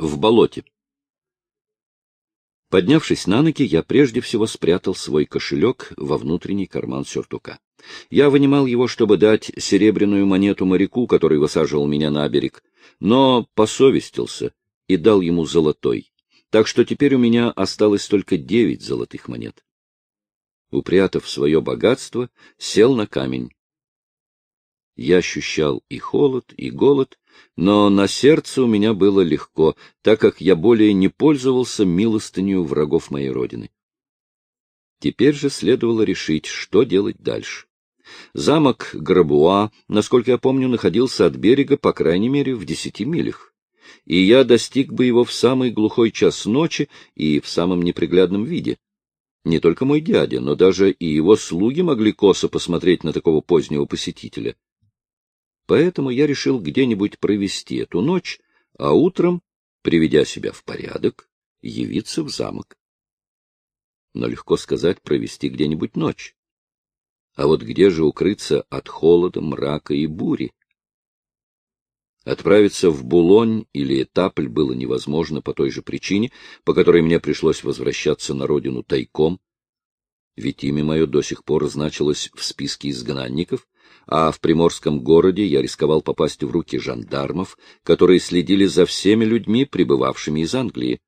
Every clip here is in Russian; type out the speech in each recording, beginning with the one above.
в болоте. Поднявшись на ноги, я прежде всего спрятал свой кошелек во внутренний карман сюртука. Я вынимал его, чтобы дать серебряную монету моряку, который высаживал меня на берег, но посовестился и дал ему золотой. Так что теперь у меня осталось только девять золотых монет. Упрятав свое богатство, сел на камень. Я ощущал и холод, и голод, но на сердце у меня было легко, так как я более не пользовался милостынью врагов моей родины. Теперь же следовало решить, что делать дальше. Замок Грабуа, насколько я помню, находился от берега, по крайней мере, в десяти милях. И я достиг бы его в самый глухой час ночи и в самом неприглядном виде. Не только мой дядя, но даже и его слуги могли косо посмотреть на такого позднего посетителя. Поэтому я решил где-нибудь провести эту ночь, а утром, приведя себя в порядок, явиться в замок. Но легко сказать провести где-нибудь ночь. А вот где же укрыться от холода, мрака и бури? Отправиться в Булонь или Этапль было невозможно по той же причине, по которой мне пришлось возвращаться на родину тайком. Ведь имя мое до сих пор значилось в списке изгнанников, а в приморском городе я рисковал попасть в руки жандармов, которые следили за всеми людьми, прибывавшими из Англии.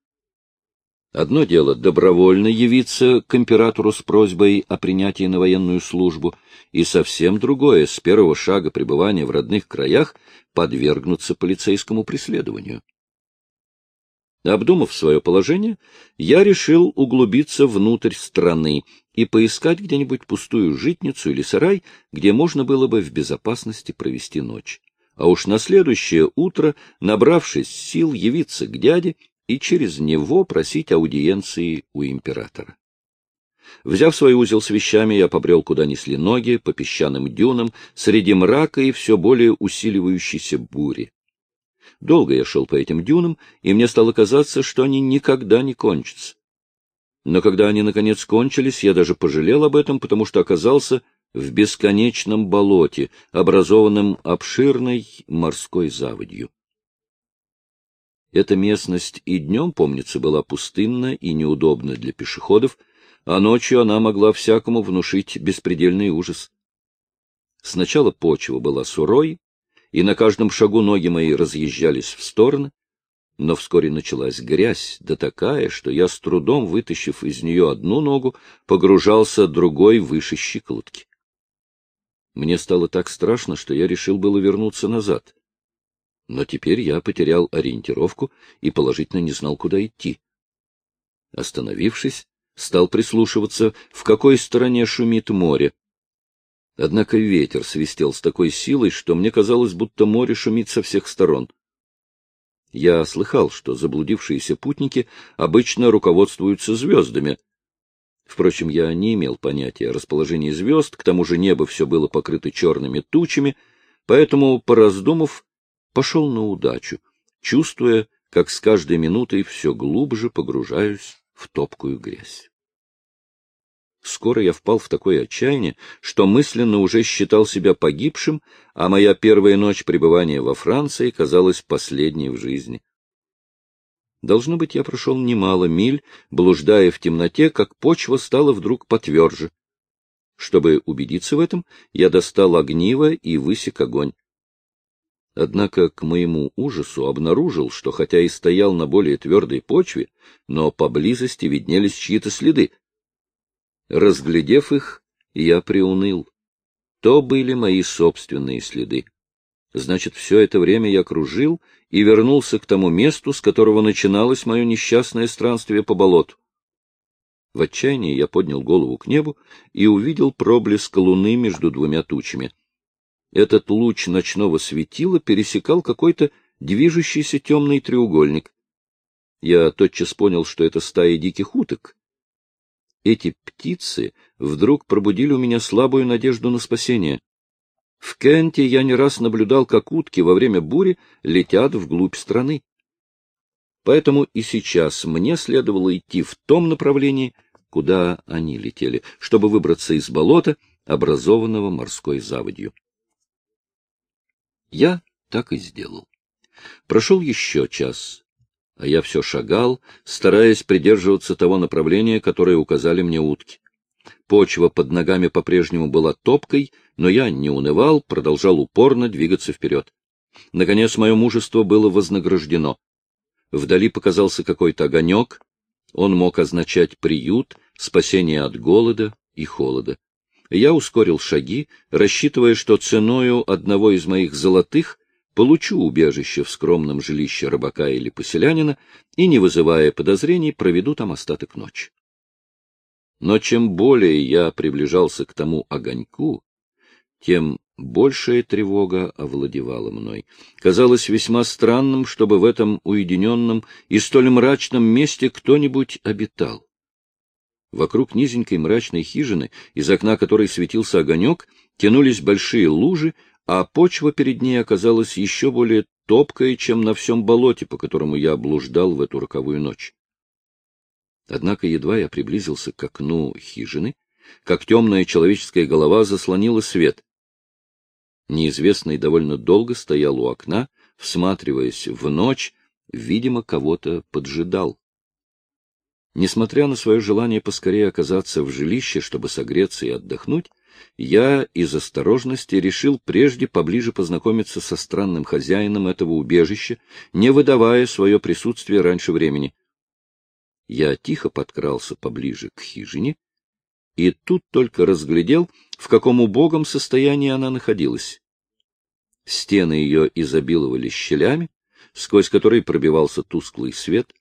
Одно дело — добровольно явиться к императору с просьбой о принятии на военную службу, и совсем другое — с первого шага пребывания в родных краях подвергнуться полицейскому преследованию. Обдумав свое положение, я решил углубиться внутрь страны и поискать где-нибудь пустую житницу или сарай, где можно было бы в безопасности провести ночь. А уж на следующее утро, набравшись сил, явиться к дяде и через него просить аудиенции у императора. Взяв свой узел с вещами, я побрел, куда несли ноги, по песчаным дюнам, среди мрака и все более усиливающейся бури. Долго я шел по этим дюнам, и мне стало казаться, что они никогда не кончатся. Но когда они, наконец, кончились, я даже пожалел об этом, потому что оказался в бесконечном болоте, образованном обширной морской заводью. Эта местность и днем, помнится, была пустынна и неудобна для пешеходов, а ночью она могла всякому внушить беспредельный ужас. Сначала почва была сурой, и на каждом шагу ноги мои разъезжались в стороны, но вскоре началась грязь, да такая, что я с трудом, вытащив из нее одну ногу, погружался другой выше щиколотки. Мне стало так страшно, что я решил было вернуться назад. Но теперь я потерял ориентировку и положительно не знал, куда идти. Остановившись, стал прислушиваться, в какой стороне шумит море. Однако ветер свистел с такой силой, что мне казалось, будто море шумит со всех сторон. Я слыхал, что заблудившиеся путники обычно руководствуются звездами. Впрочем, я не имел понятия о расположении звезд, к тому же небо все было покрыто черными тучами, поэтому, пораздумав, пошел на удачу, чувствуя, как с каждой минутой все глубже погружаюсь в топкую грязь. Скоро я впал в такое отчаяние, что мысленно уже считал себя погибшим, а моя первая ночь пребывания во Франции казалась последней в жизни. Должно быть, я прошел немало миль, блуждая в темноте, как почва стала вдруг потверже. Чтобы убедиться в этом, я достал огниво и высек огонь. Однако, к моему ужасу, обнаружил, что хотя и стоял на более твердой почве, но поблизости виднелись чьи-то следы. Разглядев их, я приуныл. То были мои собственные следы. Значит, все это время я кружил и вернулся к тому месту, с которого начиналось мое несчастное странствие по болоту. В отчаянии я поднял голову к небу и увидел проблеск луны между двумя тучами — этот луч ночного светила пересекал какой-то движущийся темный треугольник. Я тотчас понял, что это стая диких уток. Эти птицы вдруг пробудили у меня слабую надежду на спасение. В Кенте я не раз наблюдал, как утки во время бури летят вглубь страны. Поэтому и сейчас мне следовало идти в том направлении, куда они летели, чтобы выбраться из болота, образованного морской заводью. Я так и сделал. Прошел еще час, а я все шагал, стараясь придерживаться того направления, которое указали мне утки. Почва под ногами по-прежнему была топкой, но я не унывал, продолжал упорно двигаться вперед. Наконец, мое мужество было вознаграждено. Вдали показался какой-то огонек. Он мог означать приют, спасение от голода и холода. Я ускорил шаги, рассчитывая, что ценою одного из моих золотых получу убежище в скромном жилище рыбака или поселянина и, не вызывая подозрений, проведу там остаток ночи. Но чем более я приближался к тому огоньку, тем большая тревога овладевала мной. Казалось весьма странным, чтобы в этом уединенном и столь мрачном месте кто-нибудь обитал. Вокруг низенькой мрачной хижины, из окна которой светился огонек, тянулись большие лужи, а почва перед ней оказалась еще более топкой, чем на всем болоте, по которому я облуждал в эту роковую ночь. Однако едва я приблизился к окну хижины, как темная человеческая голова заслонила свет. Неизвестный довольно долго стоял у окна, всматриваясь в ночь, видимо, кого-то поджидал. Несмотря на свое желание поскорее оказаться в жилище, чтобы согреться и отдохнуть, я из осторожности решил прежде поближе познакомиться со странным хозяином этого убежища, не выдавая свое присутствие раньше времени. Я тихо подкрался поближе к хижине, и тут только разглядел, в каком убогом состоянии она находилась. Стены ее изобиловали щелями, сквозь которые пробивался тусклый свет.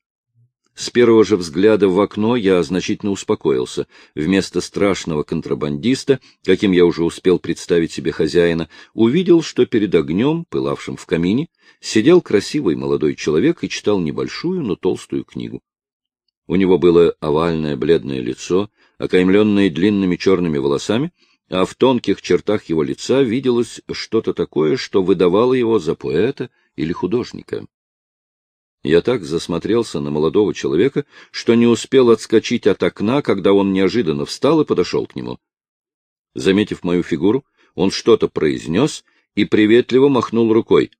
С первого же взгляда в окно я значительно успокоился. Вместо страшного контрабандиста, каким я уже успел представить себе хозяина, увидел, что перед огнем, пылавшим в камине, сидел красивый молодой человек и читал небольшую, но толстую книгу. У него было овальное бледное лицо, окаймленное длинными черными волосами, а в тонких чертах его лица виделось что-то такое, что выдавало его за поэта или художника. Я так засмотрелся на молодого человека, что не успел отскочить от окна, когда он неожиданно встал и подошел к нему. Заметив мою фигуру, он что-то произнес и приветливо махнул рукой,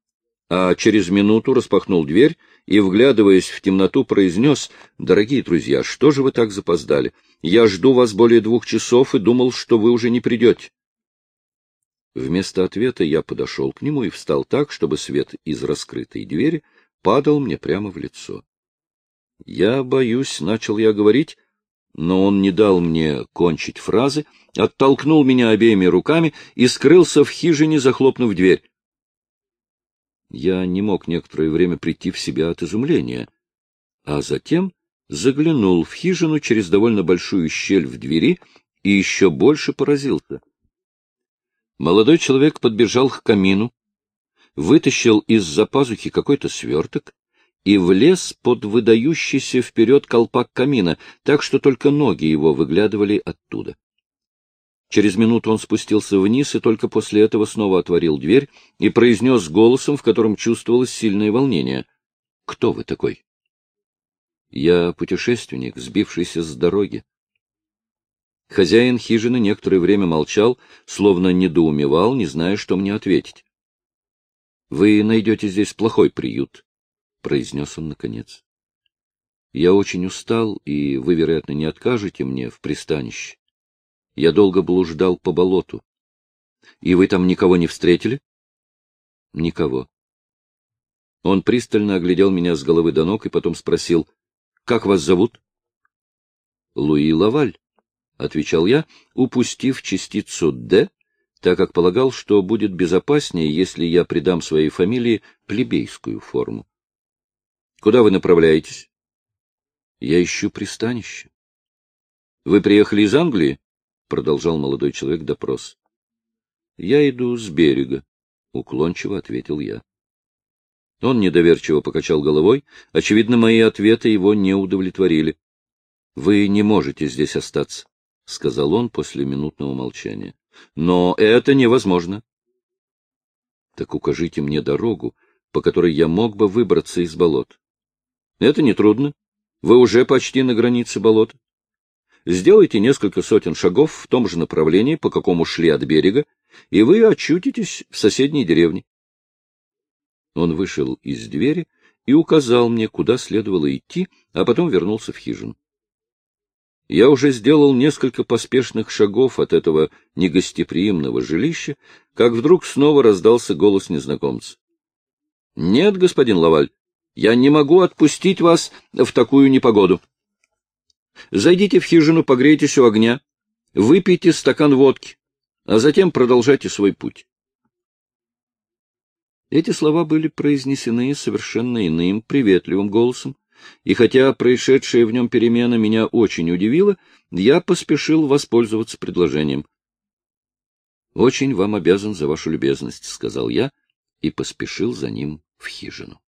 а через минуту распахнул дверь и, вглядываясь в темноту, произнес, «Дорогие друзья, что же вы так запоздали? Я жду вас более двух часов и думал, что вы уже не придете». Вместо ответа я подошел к нему и встал так, чтобы свет из раскрытой двери падал мне прямо в лицо. «Я боюсь», — начал я говорить, но он не дал мне кончить фразы, оттолкнул меня обеими руками и скрылся в хижине, захлопнув дверь. Я не мог некоторое время прийти в себя от изумления, а затем заглянул в хижину через довольно большую щель в двери и еще больше поразился. Молодой человек подбежал к камину, вытащил из-за пазухи какой-то сверток и влез под выдающийся вперед колпак камина, так что только ноги его выглядывали оттуда. Через минуту он спустился вниз и только после этого снова отворил дверь и произнес голосом, в котором чувствовалось сильное волнение. — Кто вы такой? — Я путешественник, сбившийся с дороги. Хозяин хижины некоторое время молчал, словно недоумевал, не зная, что мне ответить. — Вы найдете здесь плохой приют, — произнес он наконец. — Я очень устал, и вы, вероятно, не откажете мне в пристанище. Я долго блуждал по болоту. И вы там никого не встретили? Никого. Он пристально оглядел меня с головы до ног и потом спросил, «Как вас зовут?» «Луи Лаваль», — отвечал я, упустив частицу «Д», так как полагал, что будет безопаснее, если я придам своей фамилии плебейскую форму. «Куда вы направляетесь?» «Я ищу пристанище». «Вы приехали из Англии?» продолжал молодой человек допрос. — Я иду с берега, — уклончиво ответил я. Он недоверчиво покачал головой. Очевидно, мои ответы его не удовлетворили. — Вы не можете здесь остаться, — сказал он после минутного молчания. — Но это невозможно. — Так укажите мне дорогу, по которой я мог бы выбраться из болот. — Это нетрудно. Вы уже почти на границе болота. Сделайте несколько сотен шагов в том же направлении, по какому шли от берега, и вы очутитесь в соседней деревне. Он вышел из двери и указал мне, куда следовало идти, а потом вернулся в хижину. Я уже сделал несколько поспешных шагов от этого негостеприимного жилища, как вдруг снова раздался голос незнакомца. — Нет, господин Лаваль, я не могу отпустить вас в такую непогоду. Зайдите в хижину, погрейтесь у огня, выпейте стакан водки, а затем продолжайте свой путь. Эти слова были произнесены совершенно иным, приветливым голосом, и хотя происшедшая в нем перемена меня очень удивила, я поспешил воспользоваться предложением. — Очень вам обязан за вашу любезность, — сказал я и поспешил за ним в хижину.